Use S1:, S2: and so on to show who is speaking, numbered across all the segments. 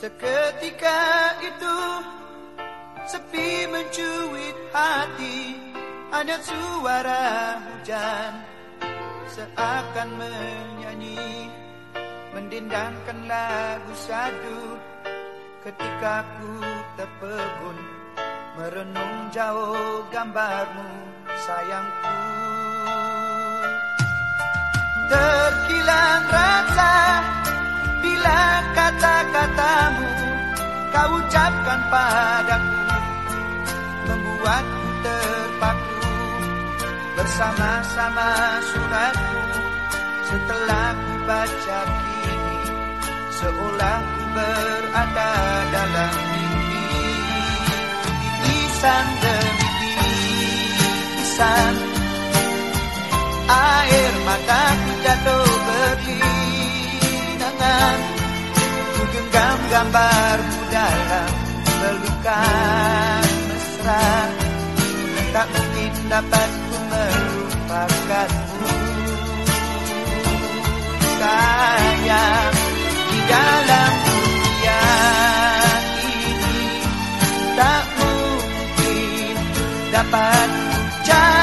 S1: Seketika itu Sepi mencuit hati Hanya suara hujan. Seakan menyanyi Mendendangkan lagu sadu. Ketika ku terpegun Merenung jauh gambarmu sayangku ucapkan padaku Membuatku terpaku. Bersama-sama suratmu Setelah ku baca kini Seolah ku berada dalam mimpi. Titisan demi titisan Air mataku jatuh berlinangan. Ku genggam gambarmu mesra Tak mungkin dapat ku melupakanmu. Sayang di dalam dunia ini Tak mungkin dapat ku cari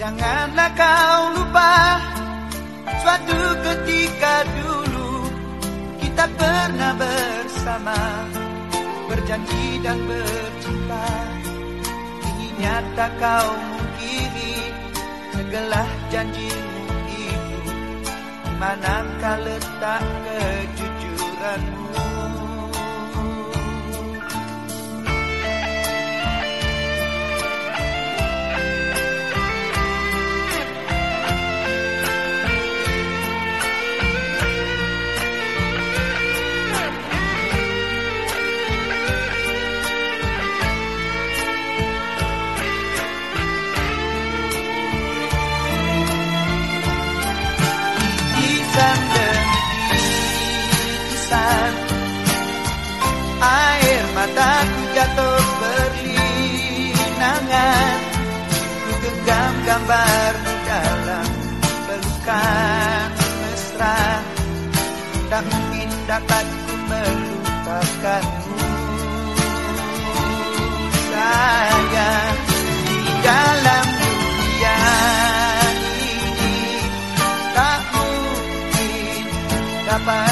S1: Janganlah kau lupa Suatu ketika dulu Kita pernah bersama Berjanji dan bercinta Ini nyata kau mungkiri Segelah janjimu itu Manakah letak kejujuranmu hujan Air mataku jatuh berlinangan. Ku genggam gambarmu dalam pelukan mesra. Tak mungkin dapat ku melupakanmu. Sayang di dalam dunia ini Tak mungkin dapat